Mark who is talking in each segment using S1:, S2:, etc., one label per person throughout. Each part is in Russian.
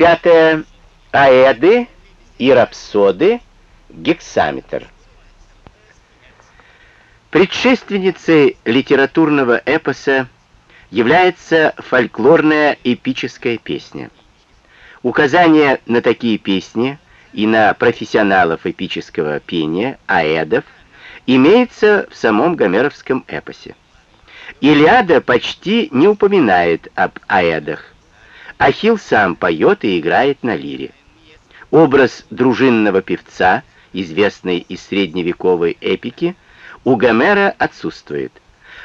S1: Пятое. Аэды и рапсоды. Гексаметр. Предшественницей литературного эпоса является фольклорная эпическая песня. Указания на такие песни и на профессионалов эпического пения, аэдов, имеется в самом гомеровском эпосе. Илиада почти не упоминает об аэдах. Ахилл сам поет и играет на лире. Образ дружинного певца, известный из средневековой эпики, у Гомера отсутствует.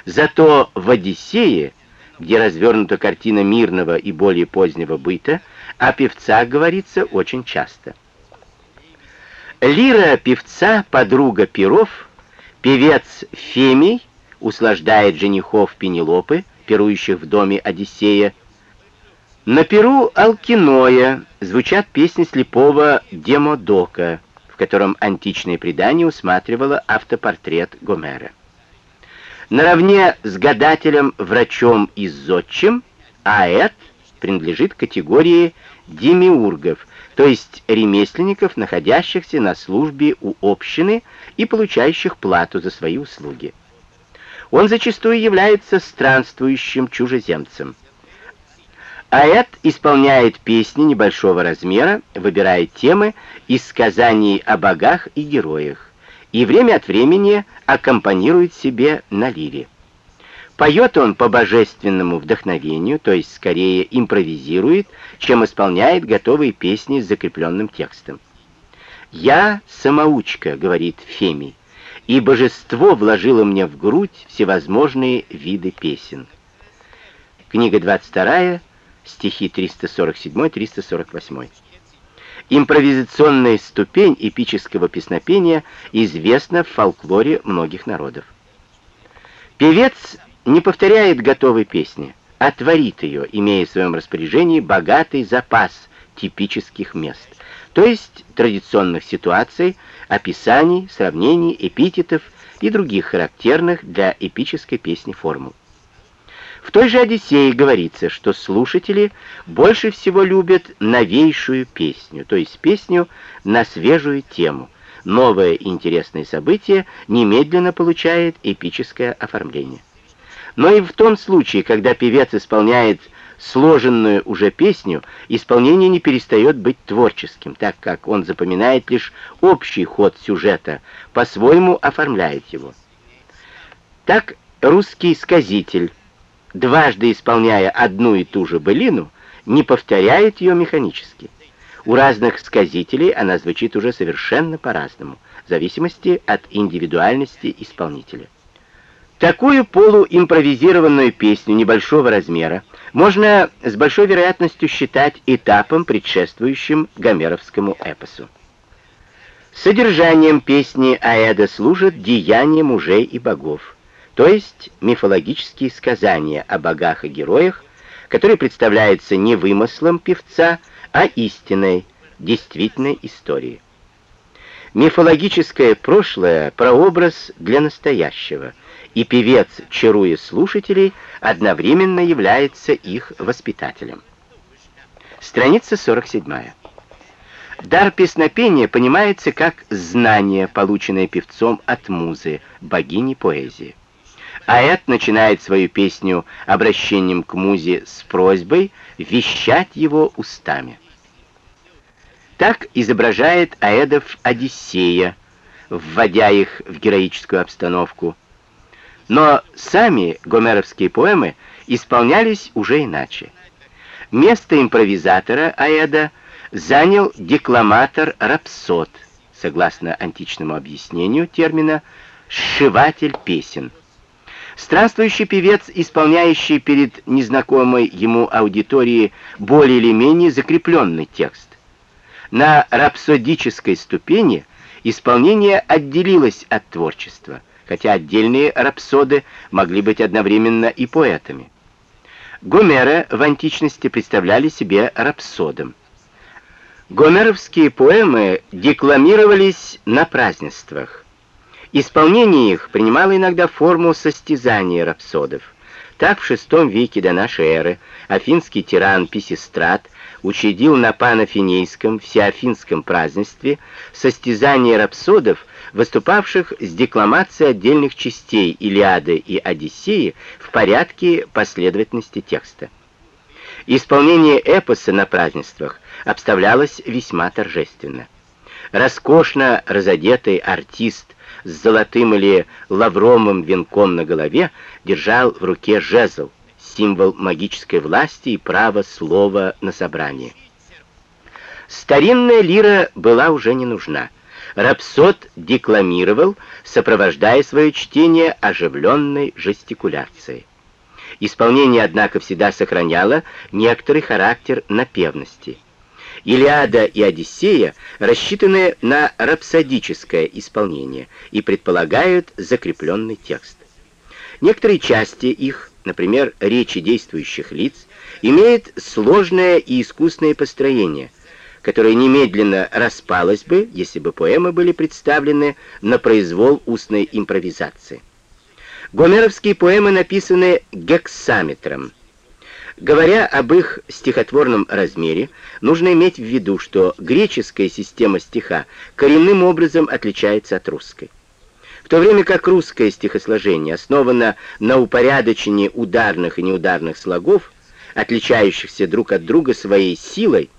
S1: Зато в «Одиссее», где развернута картина мирного и более позднего быта, о певцах говорится очень часто. Лира певца, подруга перов, певец Фемий, услаждает женихов Пенелопы, пирующих в доме Одиссея. На перу Алкиноя звучат песни слепого Демодока, в котором античное предание усматривало автопортрет Гомера. Наравне с гадателем, врачом и зодчим, Аэт принадлежит категории демиургов, то есть ремесленников, находящихся на службе у общины и получающих плату за свои услуги. Он зачастую является странствующим чужеземцем. Аэт исполняет песни небольшого размера, выбирая темы из сказаний о богах и героях, и время от времени аккомпанирует себе на лире. Поет он по божественному вдохновению, то есть скорее импровизирует, чем исполняет готовые песни с закрепленным текстом. «Я самоучка», — говорит Фемий, — «и божество вложило мне в грудь всевозможные виды песен». Книга 22 стихи 347-348. Импровизационная ступень эпического песнопения известна в фольклоре многих народов. Певец не повторяет готовой песни, а творит ее, имея в своем распоряжении богатый запас типических мест, то есть традиционных ситуаций, описаний, сравнений, эпитетов и других характерных для эпической песни формул. В той же «Одиссее» говорится, что слушатели больше всего любят новейшую песню, то есть песню на свежую тему. Новое интересное событие немедленно получает эпическое оформление. Но и в том случае, когда певец исполняет сложенную уже песню, исполнение не перестает быть творческим, так как он запоминает лишь общий ход сюжета, по-своему оформляет его. Так русский сказитель дважды исполняя одну и ту же былину, не повторяет ее механически. У разных сказителей она звучит уже совершенно по-разному, в зависимости от индивидуальности исполнителя. Такую полуимпровизированную песню небольшого размера можно с большой вероятностью считать этапом, предшествующим гомеровскому эпосу. Содержанием песни Аэда служит деяния мужей и богов то есть мифологические сказания о богах и героях, которые представляются не вымыслом певца, а истинной, действительной историей. Мифологическое прошлое – прообраз для настоящего, и певец, чаруя слушателей, одновременно является их воспитателем. Страница 47. Дар песнопения понимается как знание, полученное певцом от музы, богини поэзии. Аэт начинает свою песню обращением к музе с просьбой вещать его устами. Так изображает Аэдов Одиссея, вводя их в героическую обстановку. Но сами гомеровские поэмы исполнялись уже иначе. Место импровизатора Аэда занял декламатор-рапсод, согласно античному объяснению термина «сшиватель песен». Странствующий певец, исполняющий перед незнакомой ему аудиторией более или менее закрепленный текст. На рапсодической ступени исполнение отделилось от творчества, хотя отдельные рапсоды могли быть одновременно и поэтами. Гомера в античности представляли себе рапсодом. Гомеровские поэмы декламировались на празднествах. Исполнение их принимало иногда форму состязания рапсодов. Так в VI веке до нашей эры афинский тиран Писистрат учредил на панафинейском всеафинском празднестве состязание рапсодов, выступавших с декламацией отдельных частей Илиады и Одиссеи в порядке последовательности текста. Исполнение эпоса на празднествах обставлялось весьма торжественно. Роскошно разодетый артист с золотым или лавровым венком на голове держал в руке жезл, символ магической власти и права слова на собрании. Старинная лира была уже не нужна. Рапсод декламировал, сопровождая свое чтение оживленной жестикуляцией. Исполнение, однако, всегда сохраняло некоторый характер напевности. Илиада и Одиссея рассчитаны на рапсодическое исполнение и предполагают закрепленный текст. Некоторые части их, например, речи действующих лиц, имеют сложное и искусное построение, которое немедленно распалось бы, если бы поэмы были представлены на произвол устной импровизации. Гомеровские поэмы написаны гексаметром – Говоря об их стихотворном размере, нужно иметь в виду, что греческая система стиха коренным образом отличается от русской. В то время как русское стихосложение основано на упорядочении ударных и неударных слогов, отличающихся друг от друга своей силой,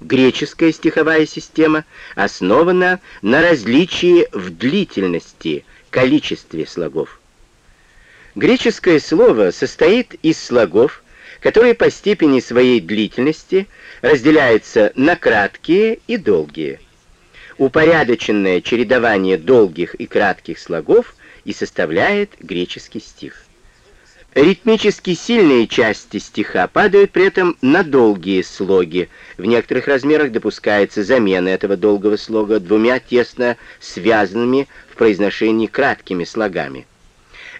S1: греческая стиховая система основана на различии в длительности, количестве слогов. Греческое слово состоит из слогов, которые по степени своей длительности разделяются на краткие и долгие. Упорядоченное чередование долгих и кратких слогов и составляет греческий стих. Ритмически сильные части стиха падают при этом на долгие слоги. В некоторых размерах допускается замена этого долгого слога двумя тесно связанными в произношении краткими слогами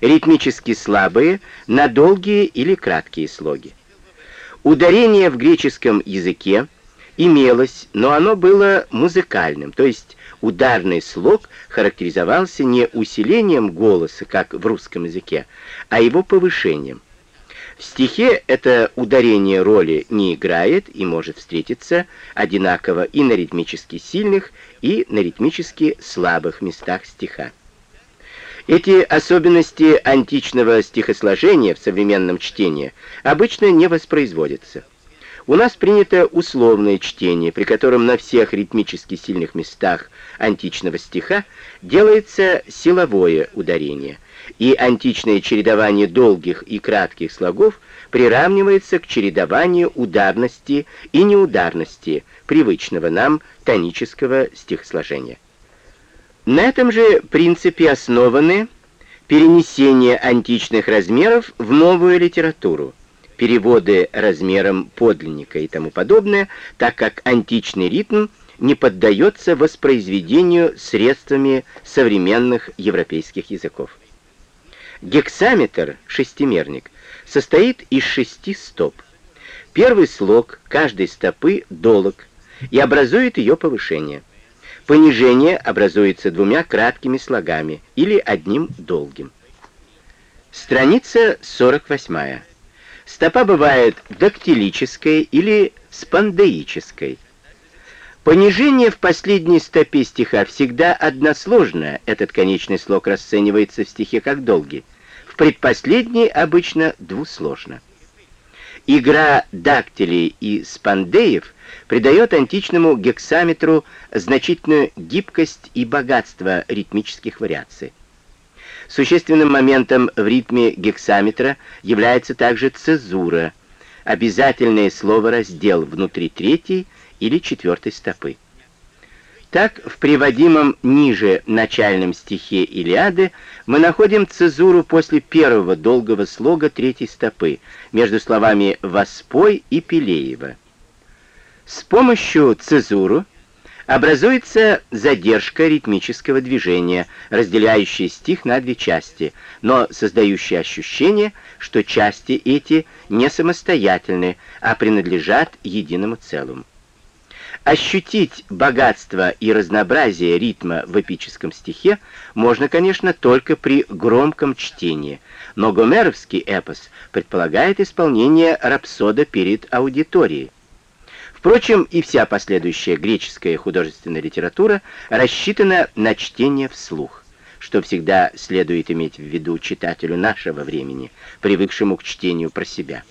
S1: ритмически слабые на долгие или краткие слоги. Ударение в греческом языке имелось, но оно было музыкальным, то есть ударный слог характеризовался не усилением голоса, как в русском языке, а его повышением. В стихе это ударение роли не играет и может встретиться одинаково и на ритмически сильных, и на ритмически слабых местах стиха. Эти особенности античного стихосложения в современном чтении обычно не воспроизводятся. У нас принято условное чтение, при котором на всех ритмически сильных местах античного стиха делается силовое ударение, и античное чередование долгих и кратких слогов приравнивается к чередованию ударности и неударности привычного нам тонического стихосложения. На этом же принципе основаны перенесение античных размеров в новую литературу, переводы размером подлинника и тому подобное, так как античный ритм не поддается воспроизведению средствами современных европейских языков. Гексаметр, шестимерник, состоит из шести стоп. Первый слог каждой стопы долог и образует ее повышение. Понижение образуется двумя краткими слогами или одним долгим. Страница 48. Стопа бывает дактилической или спандеической. Понижение в последней стопе стиха всегда односложное, этот конечный слог расценивается в стихе как долгий. В предпоследней обычно двусложно. Игра дактилей и спандеев придает античному гексаметру значительную гибкость и богатство ритмических вариаций. Существенным моментом в ритме гексаметра является также цезура, обязательное слово-раздел внутри третьей или четвертой стопы. Так, в приводимом ниже начальном стихе Илиады мы находим цезуру после первого долгого слога третьей стопы между словами «воспой» и «пелеева». С помощью цезуру образуется задержка ритмического движения, разделяющая стих на две части, но создающая ощущение, что части эти не самостоятельны, а принадлежат единому целому. Ощутить богатство и разнообразие ритма в эпическом стихе можно, конечно, только при громком чтении, но гомеровский эпос предполагает исполнение рапсода перед аудиторией. Впрочем, и вся последующая греческая художественная литература рассчитана на чтение вслух, что всегда следует иметь в виду читателю нашего времени, привыкшему к чтению про себя.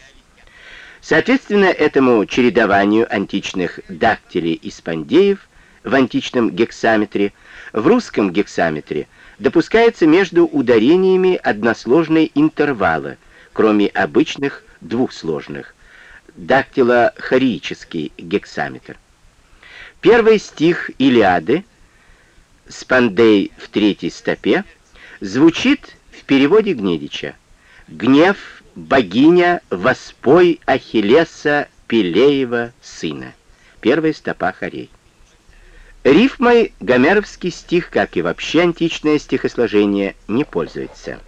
S1: Соответственно этому чередованию античных дактилей и спандеев в античном гексаметре, в русском гексаметре допускается между ударениями односложные интервалы, кроме обычных двухсложных, дактило-хорический гексаметр. Первый стих Илиады, спандей в третьей стопе, звучит в переводе Гнедича «Гнев богиня воспой Ахиллеса Пелеева сына. Первая стопа хорей. Рифмой гомеровский стих, как и вообще античное стихосложение, не пользуется.